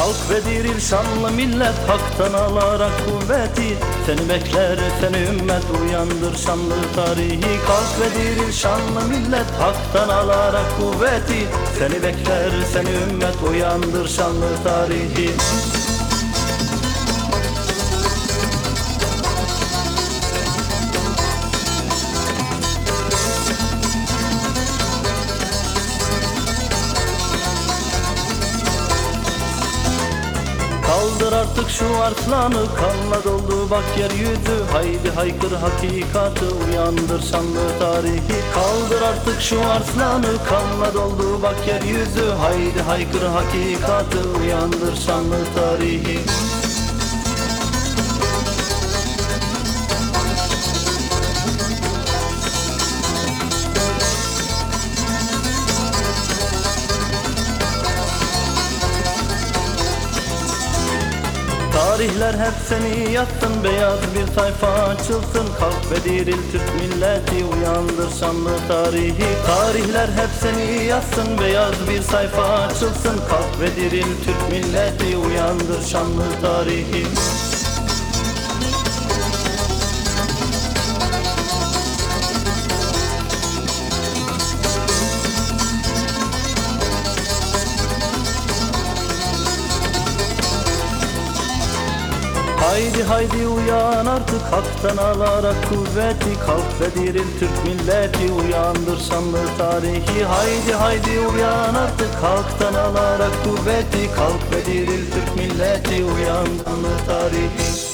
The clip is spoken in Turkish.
Kalk ve diril şanlı millet haktan alarak kuvveti. Seni bekler seni ümmet uyandır şanlı tarihi. Kalk ve diril şanlı millet haktan alarak kuvveti. Seni bekler seni ümmet uyandır şanlı tarihi Kaldır artık şu arslanı kanla doldu bak yeryüzü. Haydi haykır hakikatı uyandır şanlı tarihi? Kaldır artık şu arslanı kanla doldu bak yeryüzü. Haydi haykır hakikatı uyandır şanlı tarihi Tarihler hep seni yatsın Beyaz bir sayfa açılsın. Kalk ve diril Türk milleti Uyandır şanlı tarihi. Tarihler hep seni yazsın Beyaz bir sayfa açılsın. Kalk ve diril Türk milleti Uyandır şanlı tarihi Haydi haydi uyan artık haktan alarak kuvveti Kalk ve diril Türk milleti uyandır şanlı tarihi. Haydi haydi uyan artık haktan alarak kuvveti Kalk ve diril Türk milleti uyandır tarihi